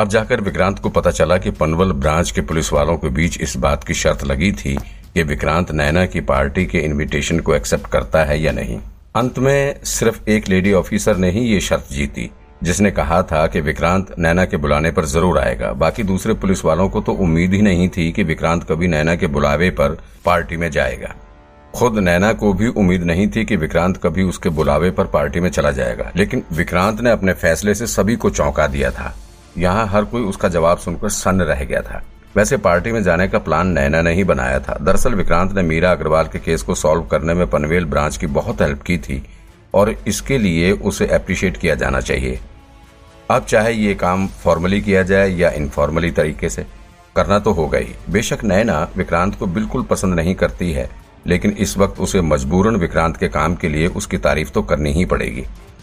अब जाकर विक्रांत को पता चला कि पनवल ब्रांच के पुलिस वालों के बीच इस बात की शर्त लगी थी कि विक्रांत नैना की पार्टी के इनविटेशन को एक्सेप्ट करता है या नहीं। अंत में सिर्फ़ एक लेडी ऑफिसर ने ही ये शर्त जीती, जिसने कहा था कि विक्रांत नैना के बुलाने पर ज़रूर आएगा। बाकी दूसरे पुलिस वालों को तो उम्मीद ही नहीं थी कि विक्रांत कभी नैना के बुलावे पर पार्टी में जाएगा। खुद नैना को भी उम्मीद नहीं थी कि विक्रांत कभी उसके बुलावे पर पार्टी में चला जाएगा, लेकिन विक्रांत ने अपने फैसले से सभी को चौंका दिया था। यहाँ हर कोई उसका जवाब सुनकर सन्न रह गया था। वैसे पार्टी में जाने का प्लान नैना ने ही बनाया था। दरअसल विक्रांत ने मीरा अग्रवाल के केस को सॉल्व करने में पनवेल ब्रांच की बहुत हेल्प की थी, और इसके लिए उसे अप्रिशिएट किया जाना चाहिए। अब चाहे ये काम फॉर्मली किया जाए या इनफॉर्मली तरीके से, करना तो होगा ही। बेशक नैना विक्रांत को बिल्कुल पसंद नहीं करती है, लेकिन इस वक्त उसे मजबूरन विक्रांत के काम के लिए उसकी तारीफ़ तो करनी ही पड़ेगी,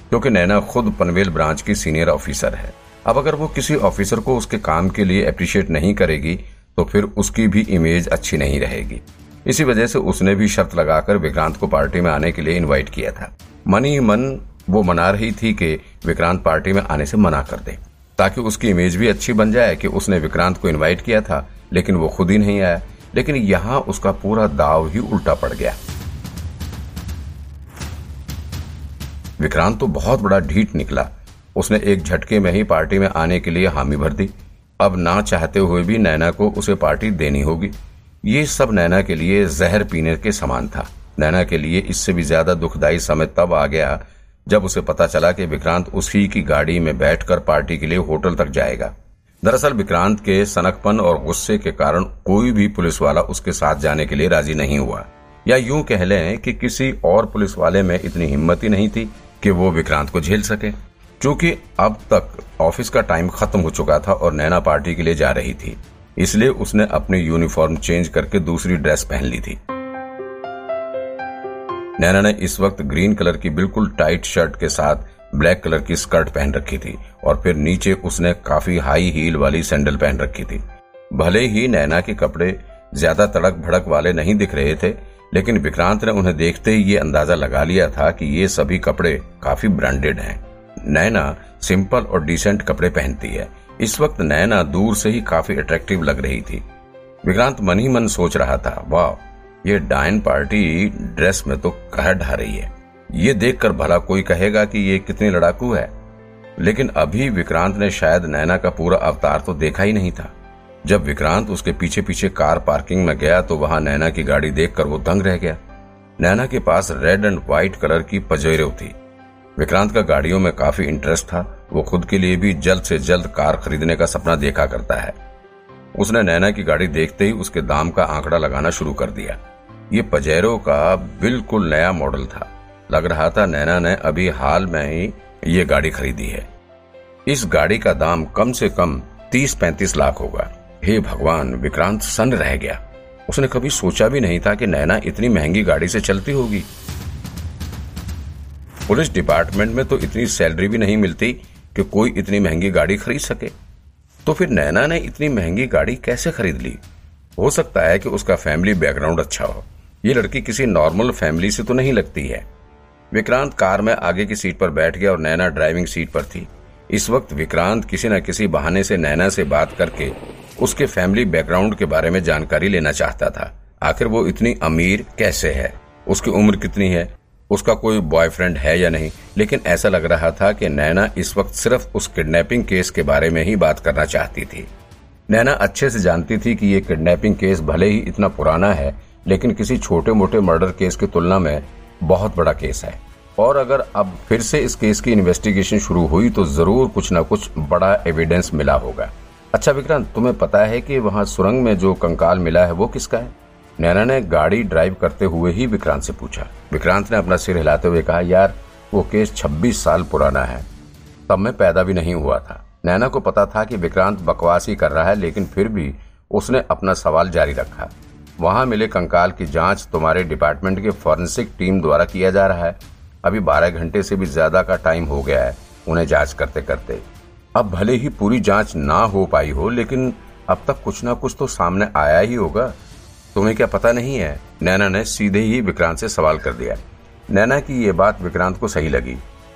क्योंकि नैना खुद पनवेल ब्रांच की सीनियर ऑफिसर है। अब अगर वो किसी ऑफिसर को उसके काम के लिए अप्रिशिएट नहीं करेगी तो फिर उसकी भी इमेज अच्छी नहीं रहेगी। इसी वजह से उसने भी शर्त लगाकर विक्रांत को पार्टी में आने के लिए इनवाइट किया था। मन ही मन वो मना रही थी कि विक्रांत पार्टी में आने से मना कर दे, ताकि उसकी इमेज भी अच्छी बन जाए कि उसने विक्रांत को इनवाइट किया था, लेकिन वो खुद ही नहीं आया। लेकिन यहाँ उसका पूरा दाव ही उल्टा पड़ गया। विक्रांत तो बहुत बड़ा ढीठ निकला। उसने एक झटके में ही पार्टी में आने के लिए हामी भर दी। अब ना चाहते हुए भी नैना को उसे पार्टी देनी होगी। ये सब नैना के लिए जहर पीने के समान था। नैना के लिए इससे भी ज़्यादा दुखदायी समय तब आ गया जब उसे पता चला कि विक्रांत उसी की गाड़ी में बैठकर पार्टी के लिए होटल तक जाएगा। दरअसल विक्रांत के सनकपन और गुस्से के कारण कोई भी पुलिस वाला उसके साथ जाने के लिए राज़ी नहीं हुआ। या यूँ कह लें कि किसी और पुलिस वाले में इतनी हिम्मत ही नहीं थी कि वो विक्रांत को झेल सके। क्योंकि अब तक ऑफ़िस का टाइम खत्म हो चुका था और नैना पार्टी के लिए जा रही थी, इसलिए उसने अपनी यूनिफॉर्म चेंज करके दूसरी ड्रेस पहन ली थी नैना ने इस वक्त ग्रीन कलर की बिल्कुल टाइट शर्ट के साथ ब्लैक कलर की स्कर्ट पहन रखी थी और फिर नीचे उसने काफ़ी हाई हील वाली सैंडल पहन रखी थी भले ही नैना के कपड़े ज़्यादा तड़क भड़क वाले नहीं दिख रहे थे, लेकिन विक्रांत ने उन्हें देखते ही ये अंदाज़ा लगा लिया था कि ये सभी कपड़े काफ़ी ब्रांडेड हैं। नैना सिंपल और डिसेंट कपड़े पहनती है। इस वक्त नैना दूर से ही काफ़ी अट्रैक्टिव लग रही थी। विक्रांत मन ही मन सोच रहा था, वाह, ये डायन पार्टी ड्रेस में तो कह ढा रही है। ये देखकर भला कोई कहेगा कि ये कितनी लड़ाकू है? लेकिन अभी विक्रांत ने शायद नैना का पूरा अवतार तो देखा ही नहीं था। जब विक्रांत उसके पीछे पीछे कार पार्किंग में गया तो वहाँ नैना की गाड़ी देखकर वो दंग रह गया। नैना के पास रेड एंड व्हाइट कलर की पजेरो थी। विक्रांत का गाड़ियों में काफ़ी इंटरेस्ट था। वो खुद के लिए भी जल्द से जल्द कार खरीदने का सपना देखा करता है। उसने नैना की गाड़ी देखते ही उसके दाम का आंकड़ा लगाना शुरू कर दिया। ये पजेरो का बिल्कुल नया मॉडल था। लग रहा था नैना ने अभी हाल में ही ये गाड़ी खरीदी है। इस गाड़ी का दाम कम से कम तीस पैंतीस लाख होगा। हे भगवान, विक्रांत सन रह गया। उसने कभी सोचा भी नहीं था कि नैना इतनी महँगी गाड़ी से चलती होगी। पुलिस डिपार्टमेंट में तो इतनी सैलरी भी नहीं मिलती कि कोई इतनी महँगी गाड़ी खरीद सके। तो फिर नैना ने इतनी महँगी गाड़ी कैसे खरीद ली? हो सकता है कि उसका फैमिली बैकग्राउंड अच्छा हो। ये लड़की किसी नॉर्मल फैमिली से तो नहीं लगती है। विक्रांत कार में आगे की सीट पर बैठ गया और नैना ड्राइविंग सीट पर थी। इस वक्त विक्रांत किसी न किसी बहाने से नैना से बात करके उसके फैमिली बैकग्राउंड के बारे में जानकारी लेना चाहता था। आखिर वो इतनी अमीर कैसे है? उसकी उम्र कितनी है? उसका कोई बॉयफ्रेंड है या नहीं, लेकिन ऐसा लग रहा था कि नैना इस वक्त सिर्फ़ उस किडनैपिंग केस के बारे में ही बात करना चाहती थी। नैना अच्छे से जानती थी कि ये किडनैपिंग केस भले ही इतना पुराना है, लेकिन किसी छोटे मोटे मर्डर केस की तुलना में बहुत बड़ा केस है। और अगर अब फिर से इस केस की इन्वेस्टिगेशन शुरू हुई तो ज़रूर कुछ न कुछ बड़ा एविडेंस मिला होगा। अच्छा विक्रांत, तुम्हें पता है कि वहाँ सुरंग में जो कंकाल मिला है, वो किसका है? नैना ने गाड़ी ड्राइव करते हुए ही विक्रांत से पूछा। विक्रांत ने अपना सिर हिलाते हुए कहा, यार, वो केस 26 साल पुराना है। तब मैं पैदा भी नहीं हुआ था। नैना को पता था कि विक्रांत बकवास ही कर रहा है, लेकिन फिर भी उसने अपना सवाल जारी रखा। वहाँ मिले कंकाल की जाँच तुम्हारे डिपार्टमेंट के फॉरेंसिक टीम द्वारा किया जा रहा है। अभी बारह घंटे से भी ज़्यादा का टाइम हो गया है उन्हें जाँच करते करते। अब भले ही पूरी जाँच ना हो पाई हो, लेकिन अब तक कुछ ना कुछ तो सामने आया ही होगा। तुम्हें क्या पता नहीं है? नैना ने सीधे ही विक्रांत से सवाल कर दिया। नैना की ये बात विक्रांत को सही लगी।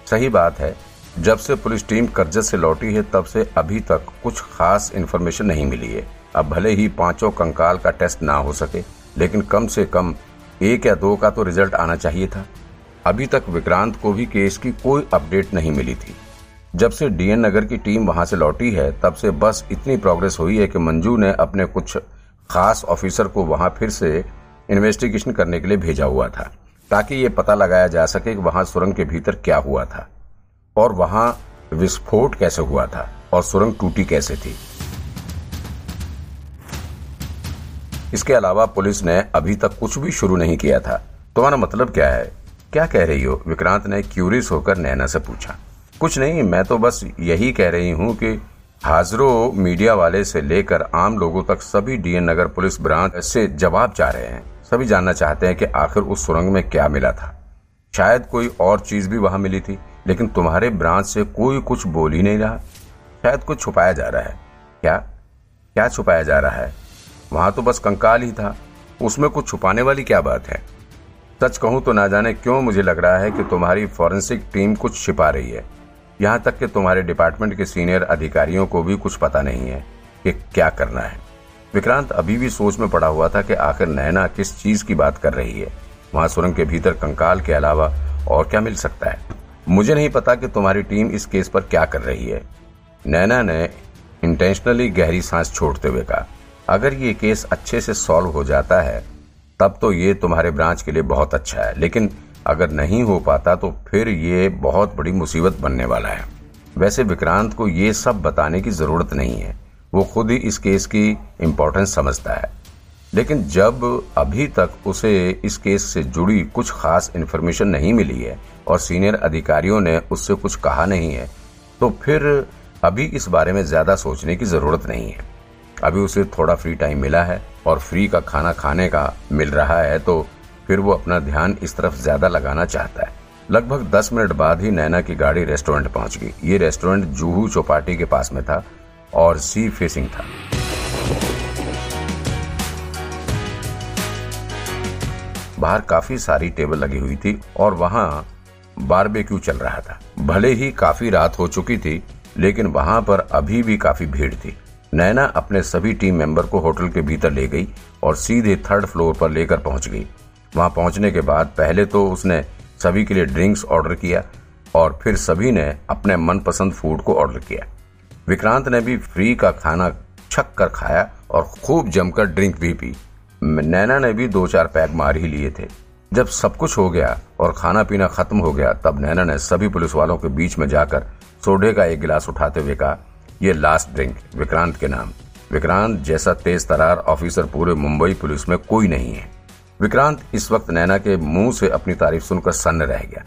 सही बात है, जब से पुलिस टीम कर्जत से लौटी है, तब से अभी तक कुछ खास इन्फॉर्मेशन नहीं मिली है। अब भले ही पाँचों कंकाल का टेस्ट ना हो सके, लेकिन कम से कम एक या दो का तो रिज़ल्ट आना चाहिए था। अभी तक विक्रांत को भी केस की कोई अपडेट नहीं मिली थी। जब से डीएन नगर की टीम वहाँ से लौटी है, तब से बस इतनी प्रोग्रेस हुई है कि मंजू ने अपने कुछ खास ऑफिसर को वहाँ फिर से इन्वेस्टिगेशन करने के लिए भेजा हुआ था, ताकि ये पता लगाया जा सके कि वहाँ सुरंग के भीतर क्या हुआ था, और वहाँ विस्फोट कैसे हुआ था, और सुरंग टूटी कैसे थी। इसके अलावा पुलिस ने अभी तक कुछ भी शुरू नहीं किया था। तुम्हारा मतलब क्या है? क्या कह रही हो? विक्रांत ने क्यूरियस होकर नैना से पूछा। कुछ नहीं, मैं तो बस यही कह रही हूँ कि हाजरों मीडिया वाले से लेकर आम लोगों तक सभी डीएन नगर पुलिस ब्रांच से जवाब चाह रहे हैं। सभी जानना चाहते हैं कि आखिर उस सुरंग में क्या मिला था। शायद कोई और चीज़ भी वहाँ मिली थी, लेकिन तुम्हारे ब्रांच से कोई कुछ बोल ही नहीं रहा। शायद कुछ छुपाया जा रहा है। क्या? क्या छुपाया जा रहा है? वहाँ तो बस कंकाल ही था। उसमें कुछ छुपाने वाली क्या बात है? सच कहूँ तो ना जाने क्यों मुझे लग रहा है कि तुम्हारी फॉरेंसिक टीम कुछ छिपा रही है। यहाँ तक कि तुम्हारे डिपार्टमेंट के सीनियर अधिकारियों को भी कुछ पता नहीं है कि क्या करना है। विक्रांत अभी भी सोच में पड़ा हुआ था कि आखिर नैना किस चीज़ की बात कर रही है। वहाँ सुरंग के भीतर कंकाल के अलावा और क्या मिल सकता है? मुझे नहीं पता कि तुम्हारी टीम इस केस पर क्या कर रही है। नैना ने इंटेंशनली गहरी सांस छोड़ते हुए कहा, अगर ये केस अच्छे से सॉल्व हो जाता है, तब तो ये तुम्हारे ब्रांच के लिए बहुत अच्छा है, लेकिन अगर नहीं हो पाता तो फिर ये बहुत बड़ी मुसीबत बनने वाला है। वैसे विक्रांत को ये सब बताने की ज़रूरत नहीं है। वो खुद ही इस केस की इम्पोर्टेंस समझता है। लेकिन जब अभी तक उसे इस केस से जुड़ी कुछ खास इन्फॉर्मेशन नहीं मिली है और सीनियर अधिकारियों ने उससे कुछ कहा नहीं है तो फिर अभी इस बारे में ज़्यादा सोचने की ज़रूरत नहीं है। अभी उसे थोड़ा फ्री टाइम मिला है और फ्री का खाना खाने का मिल रहा है तो फिर वो अपना ध्यान इस तरफ़ ज़्यादा लगाना चाहता है। लगभग दस मिनट बाद ही नैना की गाड़ी रेस्टोरेंट पहुँच गई। ये रेस्टोरेंट जूहू चौपाटी के पास में था और सी फेसिंग था। बाहर काफ़ी सारी टेबल लगी हुई थी और वहाँ बारबेक्यू चल रहा था। भले ही काफ़ी रात हो चुकी थी, लेकिन वहाँ पर अभी भी काफ़ी भीड़ थी। नैना अपने सभी टीम मेंबर को होटल के भीतर ले गई और सीधे थर्ड फ्लोर पर लेकर पहुँच गई। वहाँ पहुँचने के बाद पहले तो उसने सभी के लिए ड्रिंक्स ऑर्डर किया और फिर सभी ने अपने मनपसंद फ़ूड को ऑर्डर किया। विक्रांत ने भी फ्री का खाना छक कर खाया और खूब जमकर ड्रिंक भी पी। नैना ने भी दो चार पैक मार ही लिए थे। जब सब कुछ हो गया और खाना पीना खत्म हो गया, तब नैना ने सभी पुलिस वालों के बीच में जाकर सोडे का एक गिलास उठाते हुए कहा, ये लास्ट ड्रिंक विक्रांत के नाम। विक्रांत जैसा तेज तरार ऑफिसर पूरे मुंबई पुलिस में कोई नहीं है। विक्रांत इस वक्त नैना के मुँह से अपनी तारीफ़ सुनकर सन्न रह गया।